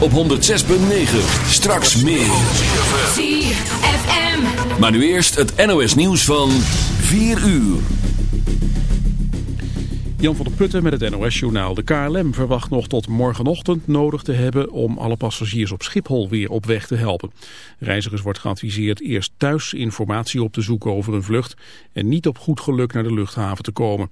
op 106.9. Straks meer. ZFM. Maar nu eerst het NOS nieuws van 4 uur. Jan van der Putten met het NOS-journaal. De KLM verwacht nog tot morgenochtend nodig te hebben om alle passagiers op Schiphol weer op weg te helpen. Reizigers wordt geadviseerd eerst thuis informatie op te zoeken over een vlucht en niet op goed geluk naar de luchthaven te komen.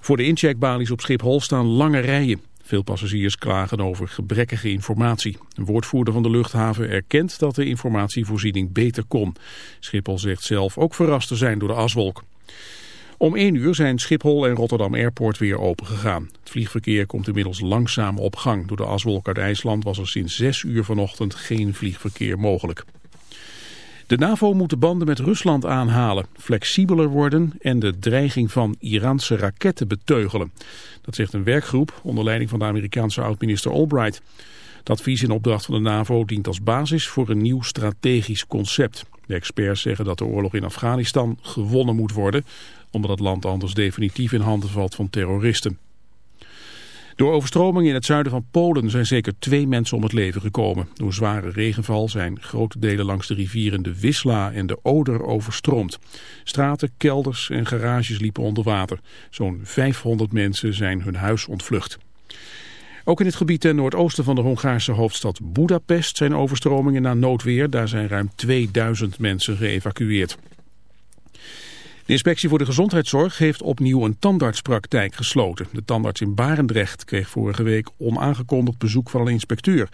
Voor de incheckbalies op Schiphol staan lange rijen. Veel passagiers klagen over gebrekkige informatie. Een woordvoerder van de luchthaven erkent dat de informatievoorziening beter kon. Schiphol zegt zelf ook verrast te zijn door de aswolk. Om 1 uur zijn Schiphol en Rotterdam Airport weer open gegaan. Het vliegverkeer komt inmiddels langzaam op gang. Door de aswolk uit IJsland was er sinds 6 uur vanochtend geen vliegverkeer mogelijk. De NAVO moet de banden met Rusland aanhalen, flexibeler worden en de dreiging van Iraanse raketten beteugelen. Dat zegt een werkgroep onder leiding van de Amerikaanse oud-minister Albright. Het advies in opdracht van de NAVO dient als basis voor een nieuw strategisch concept. De experts zeggen dat de oorlog in Afghanistan gewonnen moet worden, omdat het land anders definitief in handen valt van terroristen. Door overstromingen in het zuiden van Polen zijn zeker twee mensen om het leven gekomen. Door zware regenval zijn grote delen langs de rivieren de Wisla en de Oder overstroomd. Straten, kelders en garages liepen onder water. Zo'n 500 mensen zijn hun huis ontvlucht. Ook in het gebied ten noordoosten van de Hongaarse hoofdstad Budapest zijn overstromingen na noodweer. Daar zijn ruim 2000 mensen geëvacueerd. De inspectie voor de gezondheidszorg heeft opnieuw een tandartspraktijk gesloten. De tandarts in Barendrecht kreeg vorige week onaangekondigd bezoek van een inspecteur.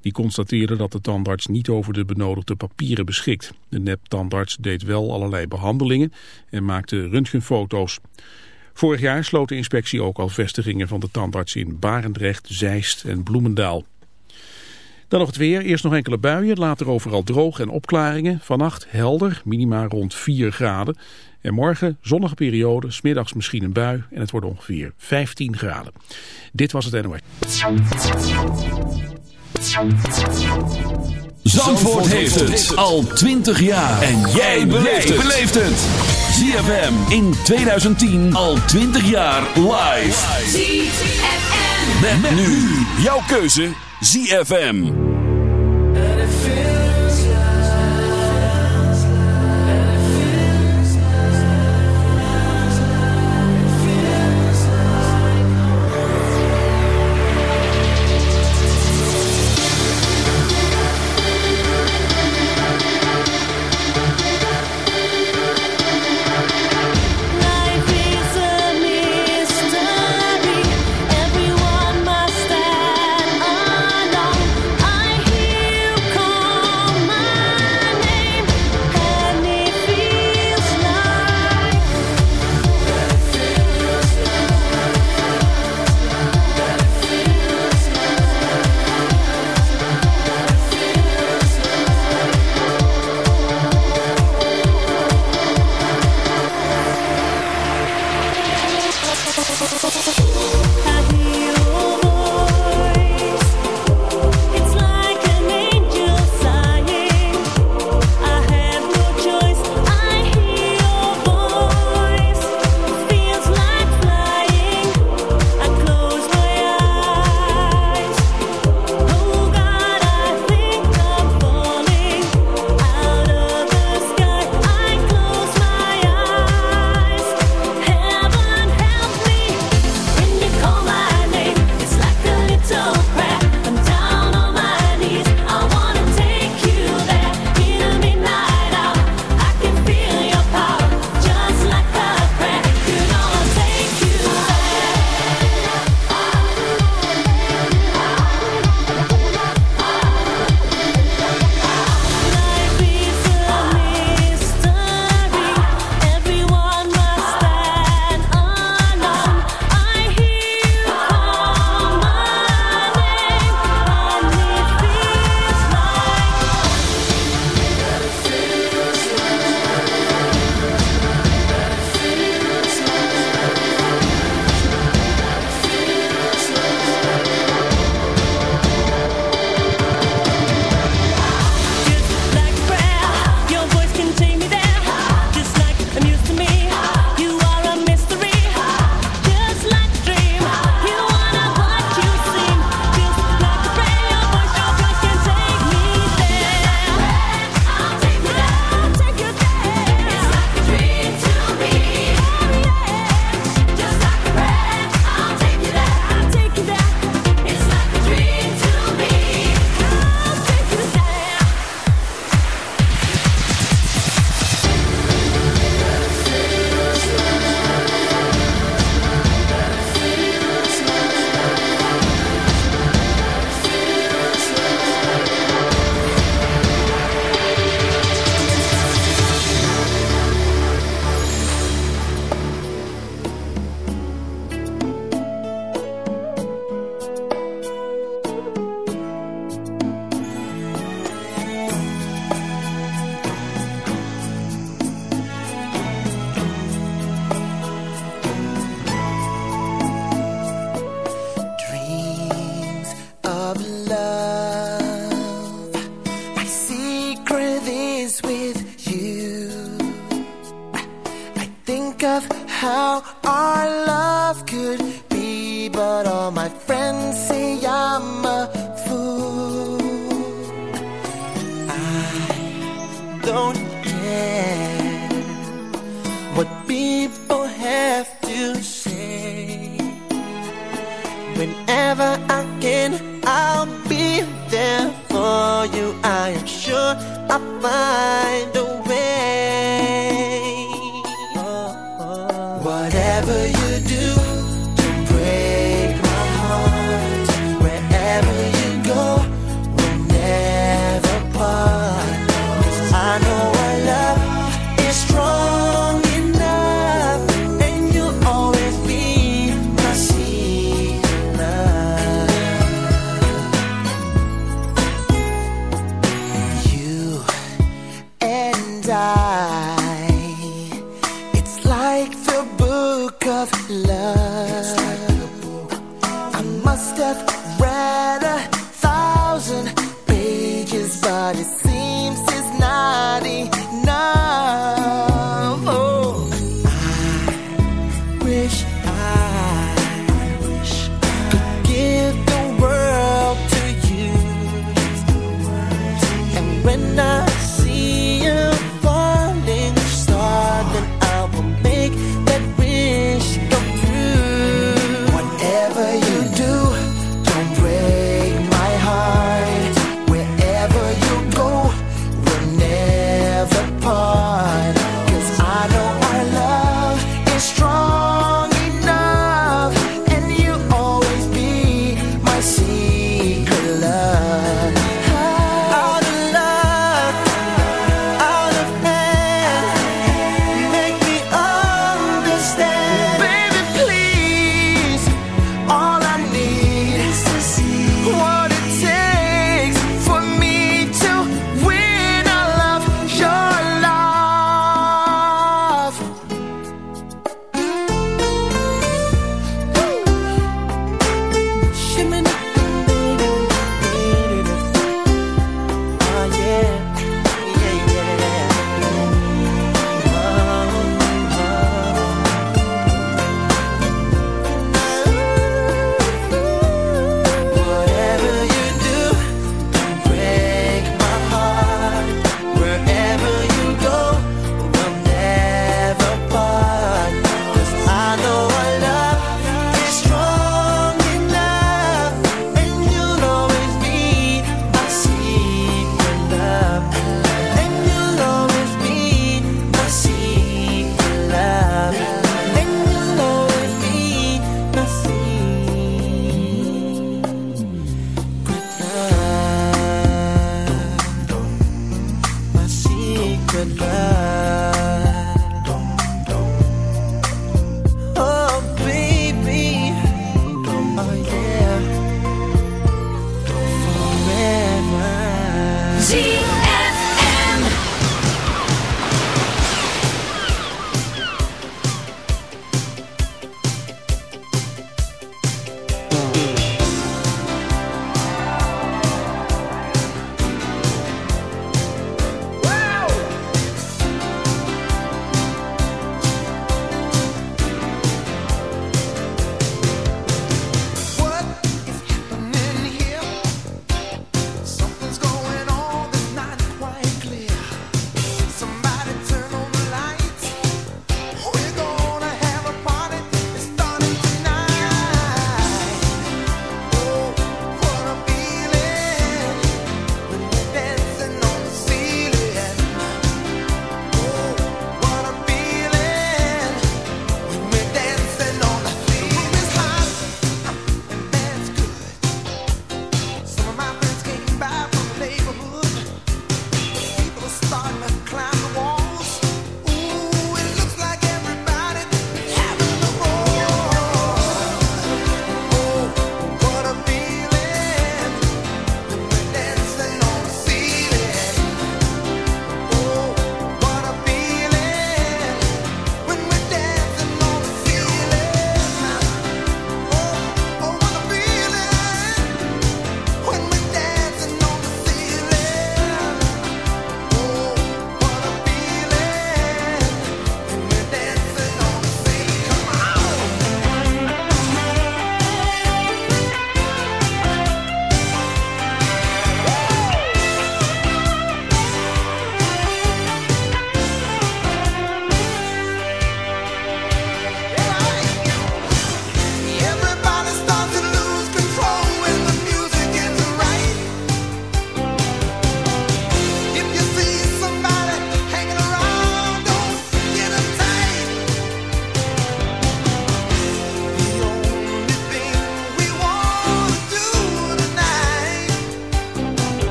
Die constateerde dat de tandarts niet over de benodigde papieren beschikt. De nep-tandarts deed wel allerlei behandelingen en maakte röntgenfoto's. Vorig jaar sloot de inspectie ook al vestigingen van de tandarts in Barendrecht, Zeist en Bloemendaal. Dan nog het weer. Eerst nog enkele buien, later overal droog en opklaringen. Vannacht helder, minima rond 4 graden. En morgen zonnige periode, smiddags misschien een bui en het wordt ongeveer 15 graden. Dit was het NOS. Zandvoort heeft het al 20 jaar. En jij beleeft het. ZFM in 2010 al 20 jaar live. ZFM. Met, nu jouw keuze ZFM.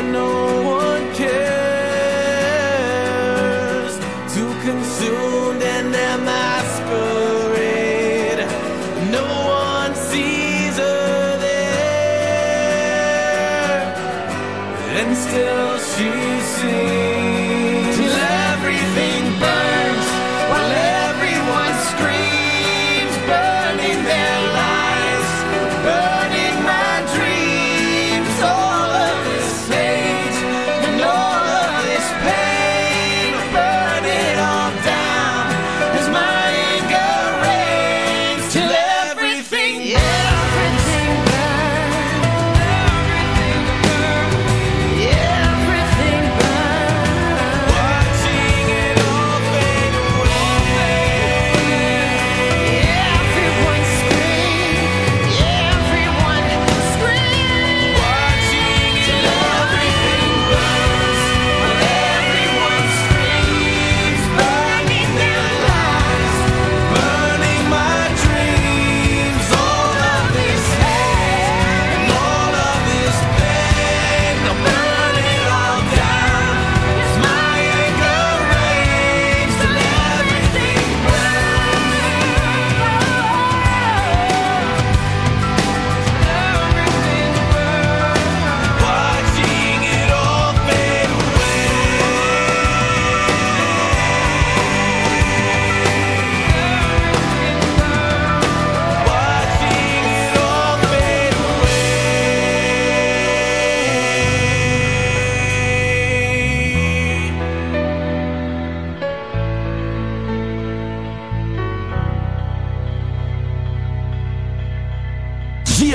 I know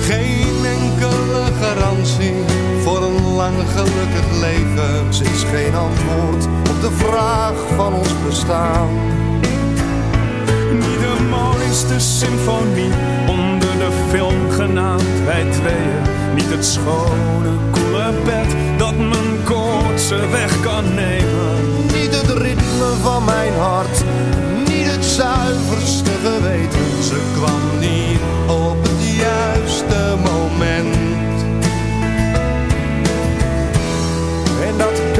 Geen enkele garantie voor een lang gelukkig leven. Ze is geen antwoord op de vraag van ons bestaan. Niet de mooiste symfonie onder de film genaamd wij tweeën. Niet het schone, koele bed dat mijn koortse weg kan nemen. Niet het ritme van mijn hart, niet het zuiverste geweten. Ze kwam niet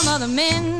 Some other men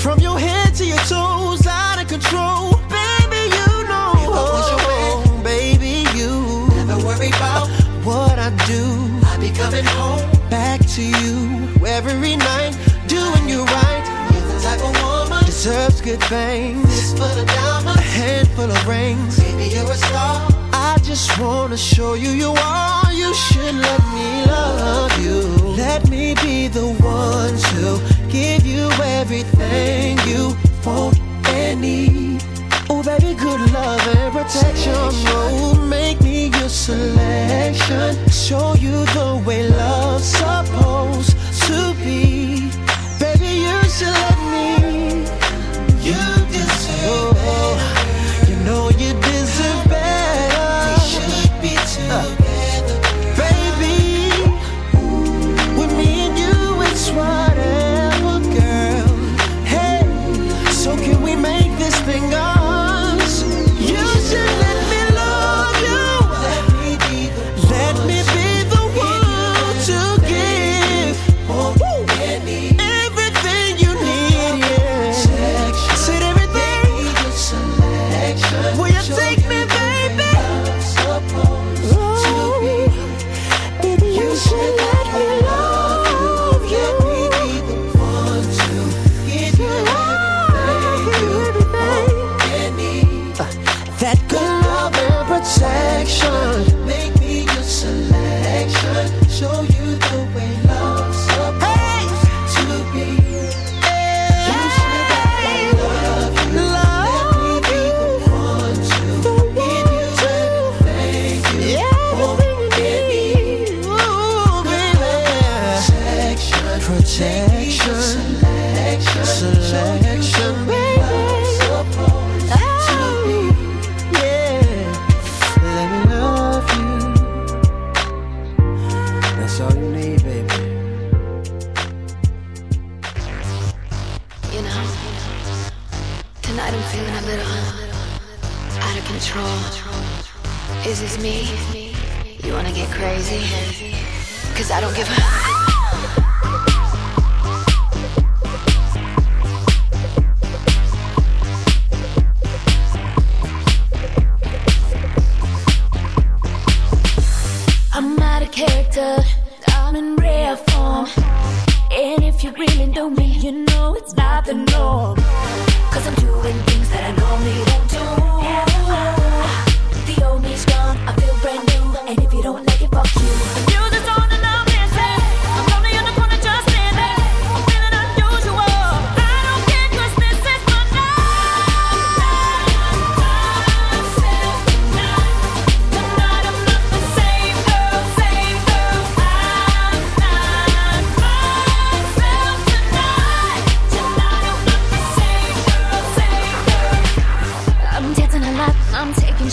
From your head to your toes, out of control. Baby, you know. You oh, baby, you. Never worry about what I do. I be coming home. Back to you every night, doing you right. You're the type of woman. Deserves good things. Fistful of diamonds. A handful of rings. Baby, you're a star. I just wanna show you you are. You should let me love you. Let me be the one to give you everything you want and need. Oh, baby, good love and protection. Oh, make me your selection. Show you the way love's supposed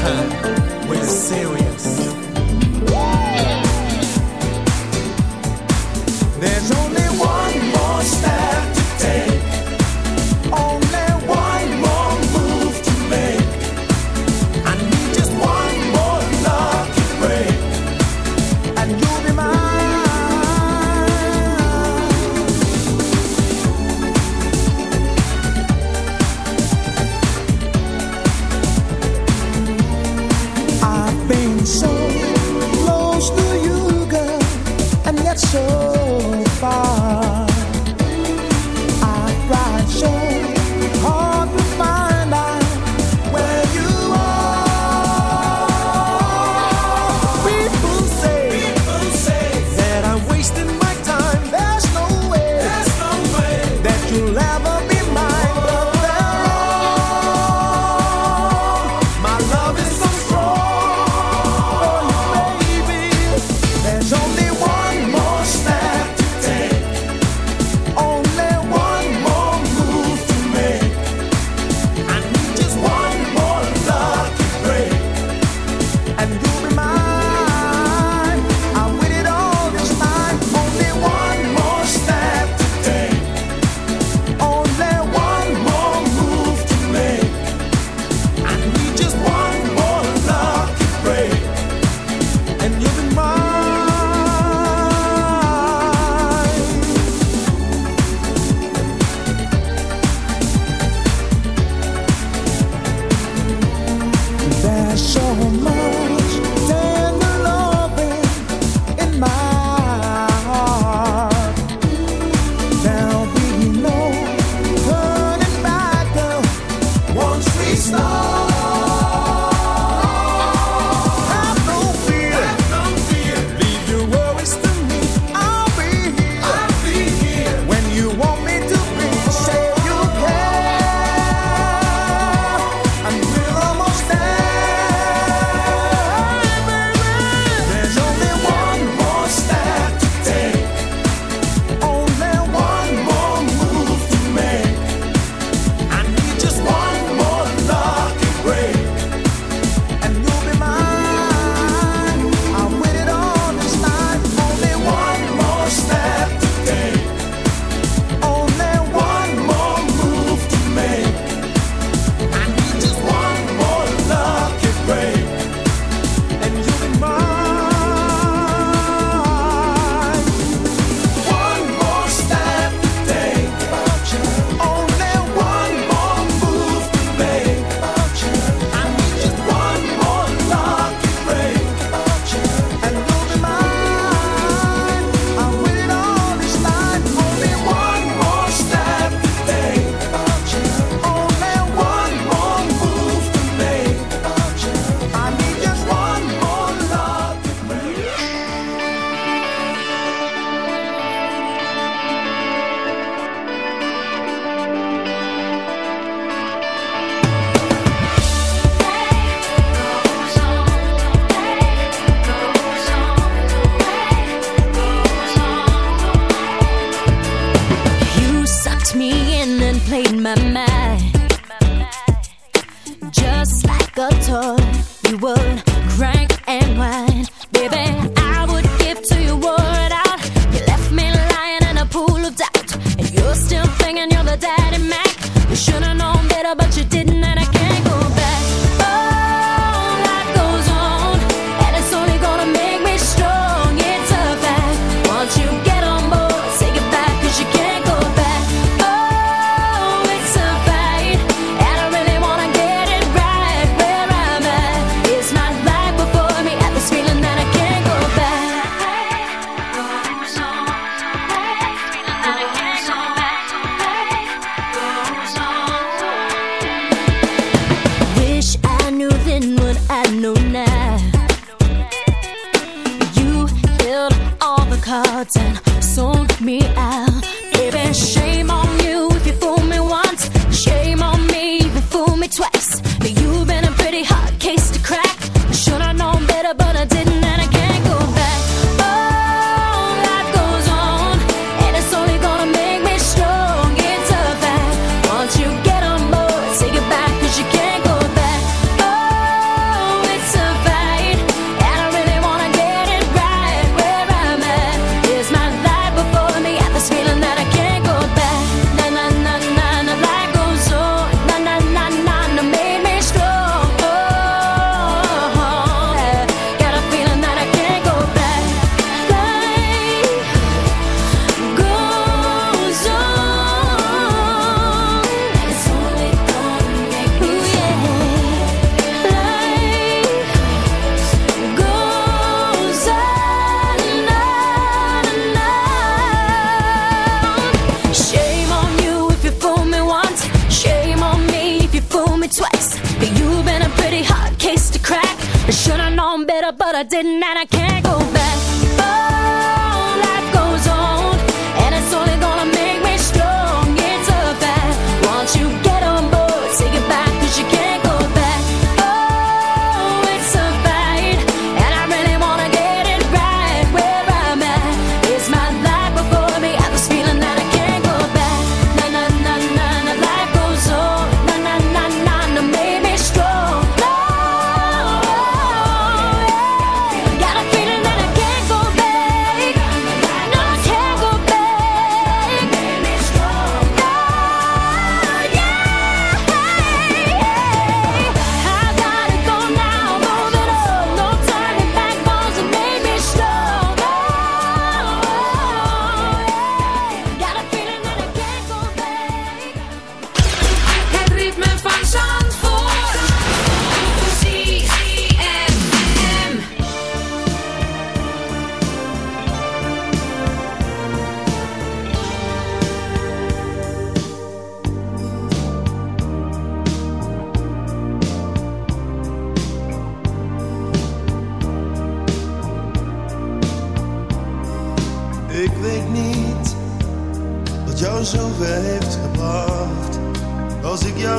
time we're serious. There's only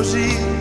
Als